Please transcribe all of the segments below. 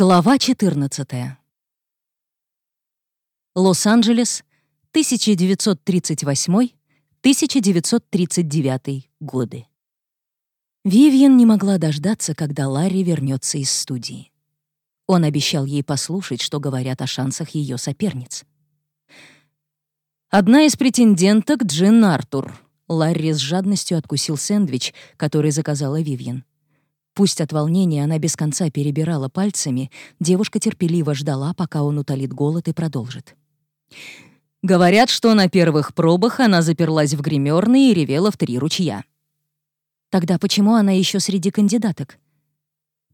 Глава 14. Лос-Анджелес, 1938-1939 годы. Вивьен не могла дождаться, когда Ларри вернется из студии. Он обещал ей послушать, что говорят о шансах ее соперниц. Одна из претенденток — Джин Артур. Ларри с жадностью откусил сэндвич, который заказала Вивьен. Пусть от волнения она без конца перебирала пальцами, девушка терпеливо ждала, пока он утолит голод и продолжит. Говорят, что на первых пробах она заперлась в гримерной и ревела в три ручья. Тогда почему она еще среди кандидаток?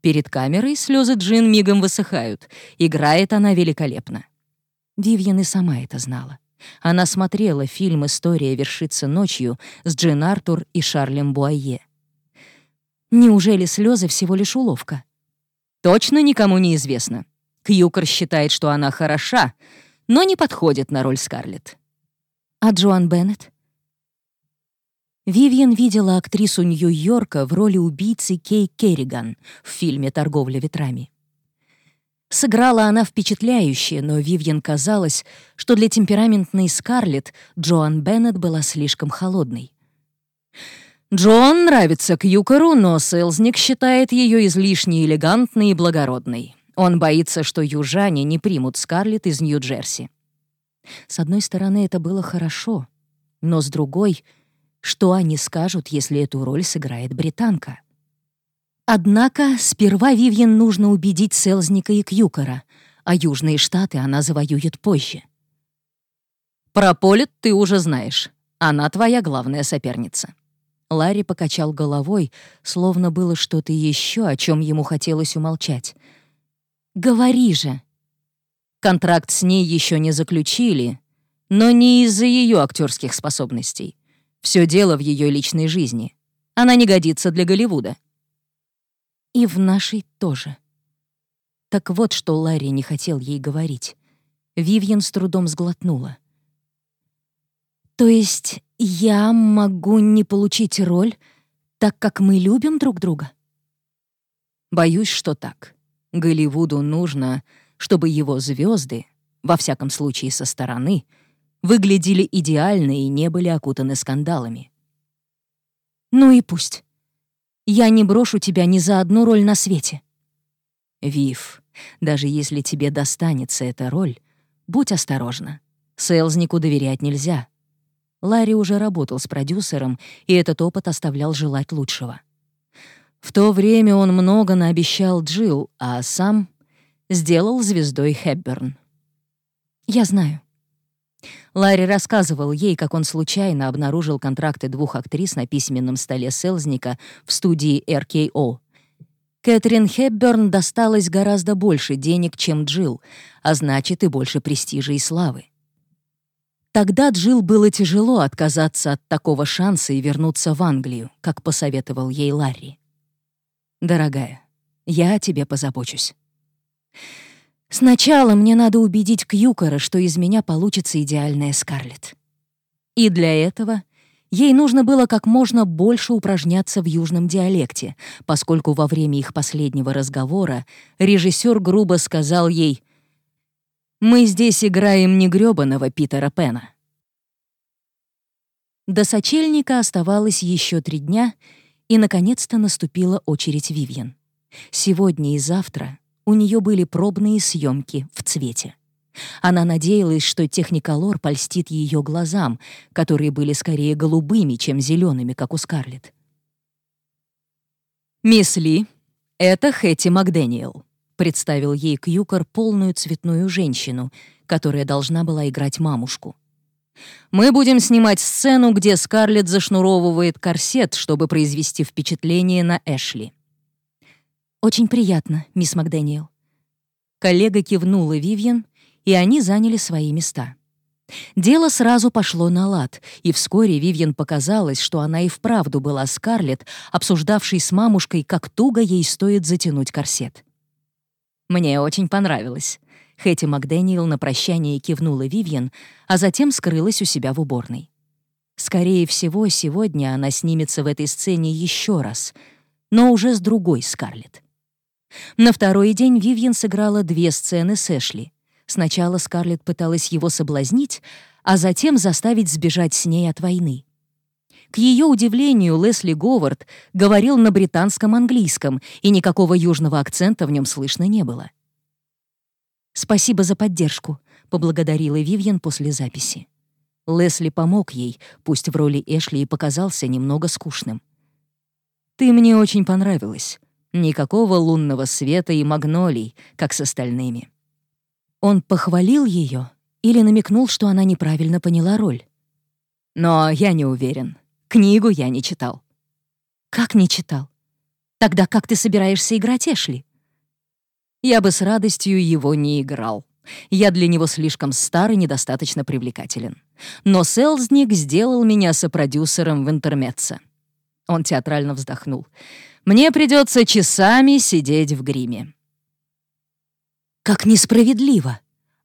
Перед камерой слезы Джин мигом высыхают. Играет она великолепно. Вивьен и сама это знала. Она смотрела фильм «История вершится ночью» с Джин Артур и Шарлем Буайе. Неужели слезы всего лишь уловка? Точно никому не известно. Кьюкер считает, что она хороша, но не подходит на роль Скарлетт. А Джоан Беннет? Вивьен видела актрису Нью-Йорка в роли убийцы Кей Керриган в фильме «Торговля ветрами». Сыграла она впечатляюще, но Вивьен казалось, что для темпераментной Скарлетт Джоан Беннет была слишком холодной. Джон нравится Кьюкеру, но Селзник считает ее излишне элегантной и благородной. Он боится, что южане не примут Скарлетт из Нью-Джерси. С одной стороны, это было хорошо, но с другой, что они скажут, если эту роль сыграет британка? Однако сперва Вивьен нужно убедить Селзника и Кьюкера, а Южные Штаты она завоюет позже. Про Полет ты уже знаешь. Она твоя главная соперница. Ларри покачал головой, словно было что-то еще, о чем ему хотелось умолчать. «Говори же!» Контракт с ней еще не заключили, но не из-за ее актерских способностей. Все дело в ее личной жизни. Она не годится для Голливуда. И в нашей тоже. Так вот, что Ларри не хотел ей говорить. Вивьен с трудом сглотнула. То есть я могу не получить роль, так как мы любим друг друга? Боюсь, что так. Голливуду нужно, чтобы его звезды, во всяком случае со стороны, выглядели идеально и не были окутаны скандалами. Ну и пусть. Я не брошу тебя ни за одну роль на свете. Вив, даже если тебе достанется эта роль, будь осторожна. Селзнику доверять нельзя. Ларри уже работал с продюсером, и этот опыт оставлял желать лучшего. В то время он много наобещал Джилл, а сам сделал звездой Хэбберн. «Я знаю». Ларри рассказывал ей, как он случайно обнаружил контракты двух актрис на письменном столе Селзника в студии РКО. Кэтрин Хэбберн досталось гораздо больше денег, чем Джилл, а значит и больше престижа и славы. Тогда Джилл было тяжело отказаться от такого шанса и вернуться в Англию, как посоветовал ей Ларри. «Дорогая, я о тебе позабочусь». «Сначала мне надо убедить Кьюкера, что из меня получится идеальная Скарлетт. И для этого ей нужно было как можно больше упражняться в южном диалекте, поскольку во время их последнего разговора режиссер грубо сказал ей мы здесь играем не грёбаного Питера Пена. До сочельника оставалось еще три дня, и, наконец-то, наступила очередь Вивьен. Сегодня и завтра у нее были пробные съемки в цвете. Она надеялась, что техниколор польстит ее глазам, которые были скорее голубыми, чем зелеными, как у Скарлетт. «Мисс Ли, это Хэти Макдэниел», представил ей Кьюкер полную цветную женщину, которая должна была играть мамушку. «Мы будем снимать сцену, где Скарлетт зашнуровывает корсет, чтобы произвести впечатление на Эшли». «Очень приятно, мисс Макдэниел». Коллега кивнула Вивьен, и они заняли свои места. Дело сразу пошло на лад, и вскоре Вивьен показалось, что она и вправду была Скарлетт, обсуждавшей с мамушкой, как туго ей стоит затянуть корсет. Мне очень понравилось. Хэти Макдэниел на прощание кивнула Вивьен, а затем скрылась у себя в уборной. Скорее всего, сегодня она снимется в этой сцене еще раз, но уже с другой Скарлетт. На второй день Вивьен сыграла две сцены с Эшли. Сначала Скарлетт пыталась его соблазнить, а затем заставить сбежать с ней от войны. К ее удивлению, Лесли Говард говорил на британском английском, и никакого южного акцента в нем слышно не было. «Спасибо за поддержку», — поблагодарила Вивьен после записи. Лесли помог ей, пусть в роли Эшли и показался немного скучным. «Ты мне очень понравилась. Никакого лунного света и магнолий, как с остальными». Он похвалил ее или намекнул, что она неправильно поняла роль. «Но я не уверен. Книгу я не читал». «Как не читал? Тогда как ты собираешься играть Эшли?» «Я бы с радостью его не играл», я для него слишком стар и недостаточно привлекателен. Но Селзник сделал меня сопродюсером в интермеце. Он театрально вздохнул. Мне придется часами сидеть в гриме. Как несправедливо.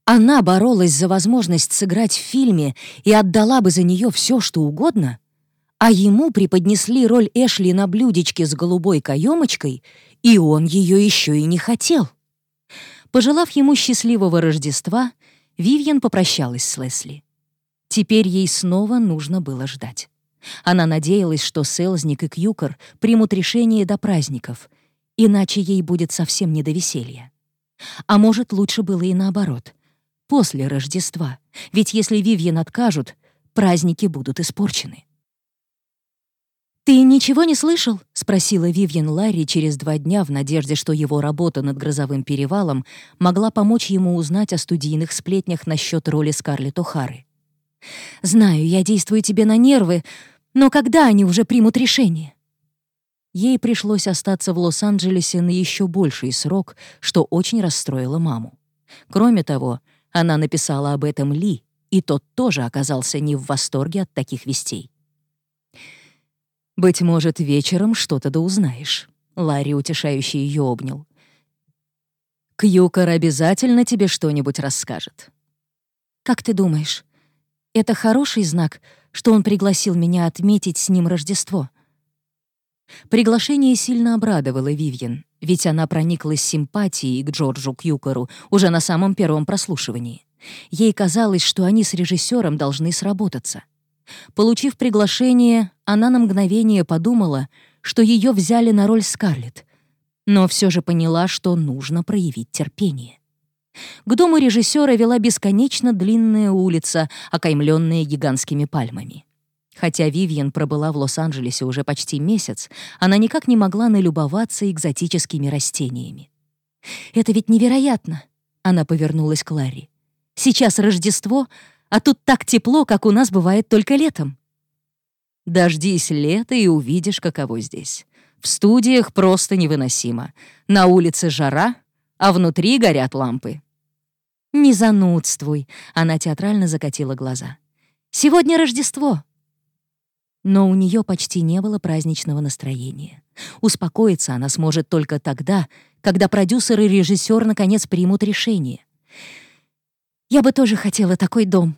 Она боролась за возможность сыграть в фильме и отдала бы за нее все, что угодно, а ему преподнесли роль Эшли на блюдечке с голубой каемочкой, и он ее еще и не хотел. Пожелав ему счастливого Рождества, Вивьен попрощалась с Лесли. Теперь ей снова нужно было ждать. Она надеялась, что Селзник и Кьюкер примут решение до праздников, иначе ей будет совсем не до веселья. А может, лучше было и наоборот. После Рождества, ведь если Вивьен откажут, праздники будут испорчены. «Ты ничего не слышал?» — спросила Вивьен Ларри через два дня в надежде, что его работа над «Грозовым перевалом» могла помочь ему узнать о студийных сплетнях насчет роли Скарлетт О'Хары. «Знаю, я действую тебе на нервы, но когда они уже примут решение?» Ей пришлось остаться в Лос-Анджелесе на еще больший срок, что очень расстроило маму. Кроме того, она написала об этом Ли, и тот тоже оказался не в восторге от таких вестей. «Быть может, вечером что-то да узнаешь», — Ларри утешающе ее обнял. «Кьюкар обязательно тебе что-нибудь расскажет». «Как ты думаешь, это хороший знак, что он пригласил меня отметить с ним Рождество?» Приглашение сильно обрадовало Вивьен, ведь она прониклась симпатией к Джорджу Кьюкару уже на самом первом прослушивании. Ей казалось, что они с режиссером должны сработаться. Получив приглашение, она на мгновение подумала, что ее взяли на роль Скарлетт, но все же поняла, что нужно проявить терпение. К дому режиссера вела бесконечно длинная улица, окаймленная гигантскими пальмами. Хотя Вивьен пробыла в Лос-Анджелесе уже почти месяц, она никак не могла налюбоваться экзотическими растениями. «Это ведь невероятно!» — она повернулась к Ларри. «Сейчас Рождество, а тут так тепло, как у нас бывает только летом. Дождись лета и увидишь, каково здесь. В студиях просто невыносимо. На улице жара, а внутри горят лампы. «Не занудствуй», — она театрально закатила глаза. «Сегодня Рождество». Но у нее почти не было праздничного настроения. Успокоиться она сможет только тогда, когда продюсер и режиссер наконец примут решение. «Я бы тоже хотела такой дом»,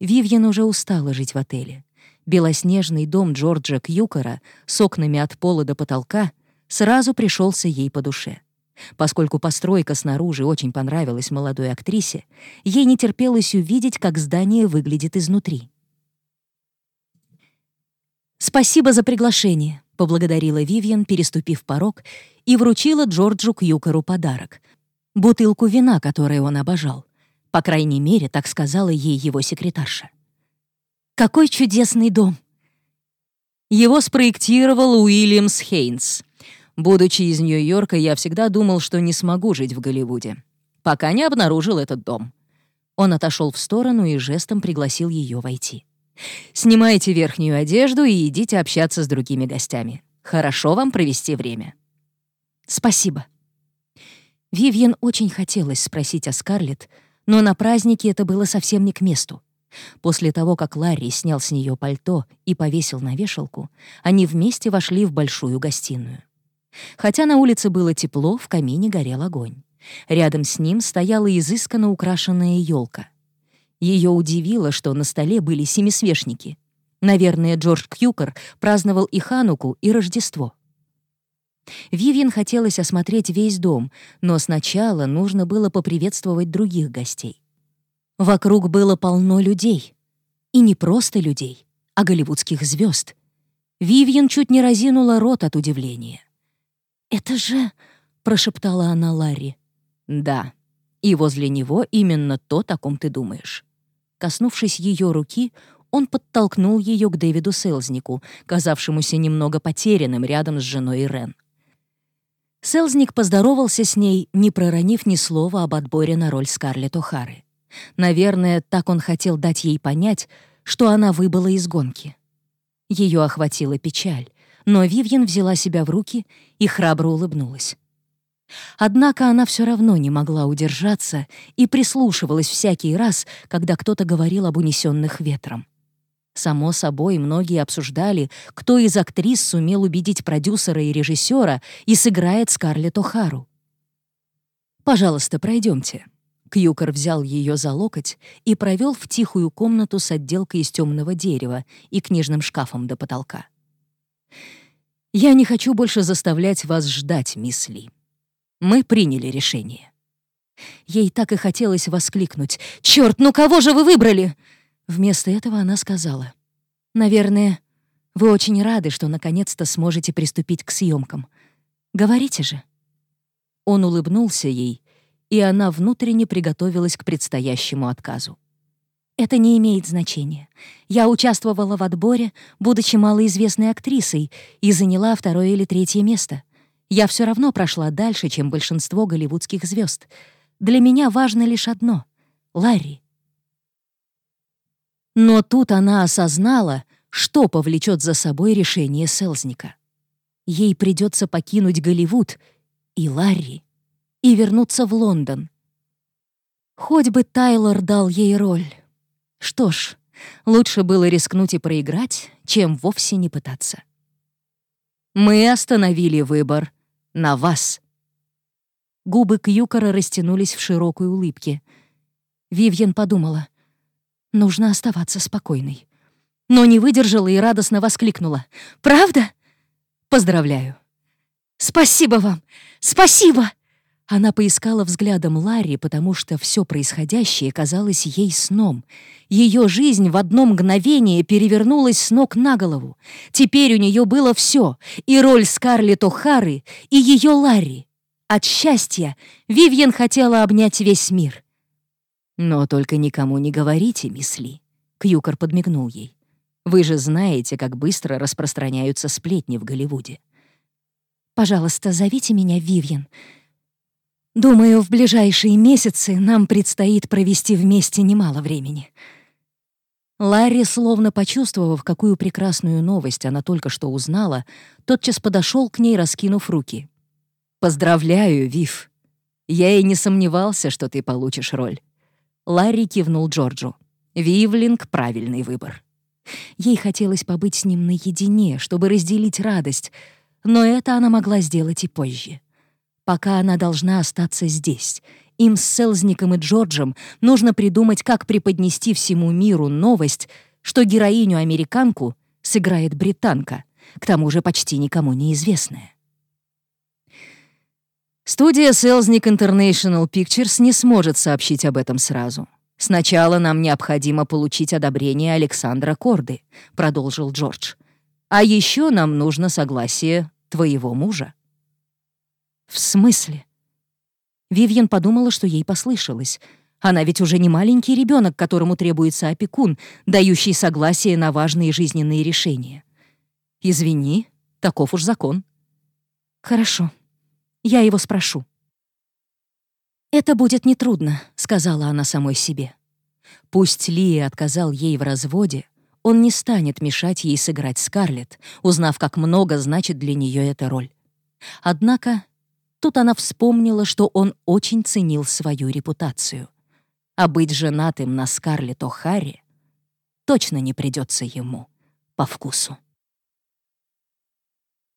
Вивьен уже устала жить в отеле. Белоснежный дом Джорджа Кьюкера с окнами от пола до потолка сразу пришелся ей по душе. Поскольку постройка снаружи очень понравилась молодой актрисе, ей не терпелось увидеть, как здание выглядит изнутри. «Спасибо за приглашение», — поблагодарила Вивьен, переступив порог, и вручила Джорджу Кьюкеру подарок — бутылку вина, которую он обожал. По крайней мере, так сказала ей его секретарша. «Какой чудесный дом!» Его спроектировал Уильямс Хейнс. Будучи из Нью-Йорка, я всегда думал, что не смогу жить в Голливуде, пока не обнаружил этот дом. Он отошел в сторону и жестом пригласил ее войти. «Снимайте верхнюю одежду и идите общаться с другими гостями. Хорошо вам провести время». «Спасибо». Вивьен очень хотелось спросить о Скарлетт, но на празднике это было совсем не к месту. После того, как Ларри снял с нее пальто и повесил на вешалку, они вместе вошли в большую гостиную. Хотя на улице было тепло, в камине горел огонь. Рядом с ним стояла изысканно украшенная елка. Ее удивило, что на столе были семисвешники. Наверное, Джордж Кьюкер праздновал и Хануку, и Рождество. Вивьен хотелось осмотреть весь дом, но сначала нужно было поприветствовать других гостей. Вокруг было полно людей. И не просто людей, а голливудских звезд. Вивьен чуть не разинула рот от удивления. «Это же...» — прошептала она Ларри. «Да, и возле него именно то, о ком ты думаешь». Коснувшись ее руки, он подтолкнул ее к Дэвиду Селзнику, казавшемуся немного потерянным рядом с женой Ирен. Селзник поздоровался с ней, не проронив ни слова об отборе на роль Скарлетт О'Хары. Наверное, так он хотел дать ей понять, что она выбыла из гонки. Ее охватила печаль, но Вивьен взяла себя в руки и храбро улыбнулась. Однако она все равно не могла удержаться и прислушивалась всякий раз, когда кто-то говорил об унесенных ветром. Само собой, многие обсуждали, кто из актрис сумел убедить продюсера и режиссера и сыграет Скарлетт О'Хару. «Пожалуйста, пройдемте», Кьюкер взял ее за локоть и провел в тихую комнату с отделкой из темного дерева и книжным шкафом до потолка. «Я не хочу больше заставлять вас ждать, мисс Ли. Мы приняли решение». Ей так и хотелось воскликнуть. «Чёрт, ну кого же вы выбрали?» Вместо этого она сказала. «Наверное, вы очень рады, что наконец-то сможете приступить к съемкам. Говорите же». Он улыбнулся ей и она внутренне приготовилась к предстоящему отказу. Это не имеет значения. Я участвовала в отборе, будучи малоизвестной актрисой, и заняла второе или третье место. Я все равно прошла дальше, чем большинство голливудских звезд. Для меня важно лишь одно — Ларри. Но тут она осознала, что повлечет за собой решение Селзника. Ей придется покинуть Голливуд и Ларри и вернуться в Лондон. Хоть бы Тайлор дал ей роль. Что ж, лучше было рискнуть и проиграть, чем вовсе не пытаться. Мы остановили выбор на вас. Губы Кьюкора растянулись в широкой улыбке. Вивьен подумала, нужно оставаться спокойной. Но не выдержала и радостно воскликнула. «Правда? Поздравляю!» «Спасибо вам! Спасибо!» Она поискала взглядом Ларри, потому что все происходящее казалось ей сном. Ее жизнь в одно мгновение перевернулась с ног на голову. Теперь у нее было все — и роль Скарлетт О'Хары, и ее Ларри. От счастья Вивьен хотела обнять весь мир. «Но только никому не говорите, мисс Ли», — Кьюкер подмигнул ей. «Вы же знаете, как быстро распространяются сплетни в Голливуде». «Пожалуйста, зовите меня Вивьен», Думаю, в ближайшие месяцы нам предстоит провести вместе немало времени. Ларри, словно почувствовав, какую прекрасную новость она только что узнала, тотчас подошел к ней, раскинув руки. «Поздравляю, Вив. Я и не сомневался, что ты получишь роль». Ларри кивнул Джорджу. «Вивлинг — правильный выбор». Ей хотелось побыть с ним наедине, чтобы разделить радость, но это она могла сделать и позже. Пока она должна остаться здесь. Им с Селзником и Джорджем нужно придумать, как преподнести всему миру новость, что героиню-американку сыграет британка, к тому же почти никому неизвестная. Студия Selznick International Pictures не сможет сообщить об этом сразу. Сначала нам необходимо получить одобрение Александра Корды, продолжил Джордж. А еще нам нужно согласие твоего мужа. «В смысле?» Вивьен подумала, что ей послышалось. Она ведь уже не маленький ребенок, которому требуется опекун, дающий согласие на важные жизненные решения. «Извини, таков уж закон». «Хорошо, я его спрошу». «Это будет нетрудно», — сказала она самой себе. Пусть Лия отказал ей в разводе, он не станет мешать ей сыграть Скарлетт, узнав, как много значит для нее эта роль. Однако Тут она вспомнила, что он очень ценил свою репутацию. А быть женатым на Скарлетт О'Харри точно не придется ему по вкусу.